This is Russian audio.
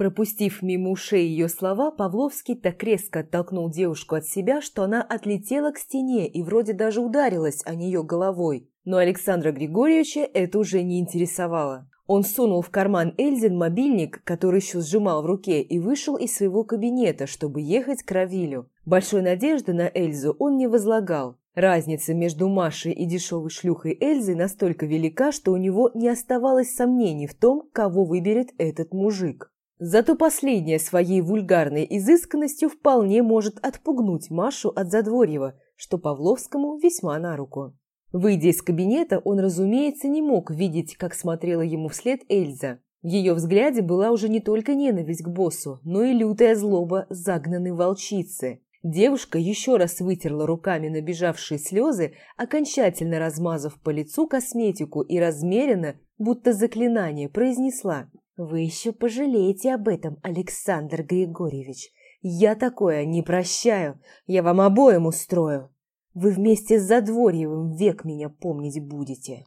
Пропустив мимо ушей ее слова, Павловский так резко оттолкнул девушку от себя, что она отлетела к стене и вроде даже ударилась о нее головой. Но Александра Григорьевича это уже не интересовало. Он сунул в карман Эльзин мобильник, который еще сжимал в руке, и вышел из своего кабинета, чтобы ехать к Равилю. Большой надежды на Эльзу он не возлагал. Разница между Машей и дешевой шлюхой Эльзой настолько велика, что у него не оставалось сомнений в том, кого выберет этот мужик. Зато последняя своей вульгарной изысканностью вполне может отпугнуть Машу от Задворьева, что Павловскому весьма на руку. Выйдя из кабинета, он, разумеется, не мог видеть, как смотрела ему вслед Эльза. В ее взгляде была уже не только ненависть к боссу, но и лютая злоба загнанной волчицы. Девушка еще раз вытерла руками набежавшие слезы, окончательно размазав по лицу косметику и размеренно, будто заклинание, произнесла «Вы еще пожалеете об этом, Александр Григорьевич. Я такое не прощаю, я вам обоим устрою». Вы вместе с Задворьевым век меня помнить будете.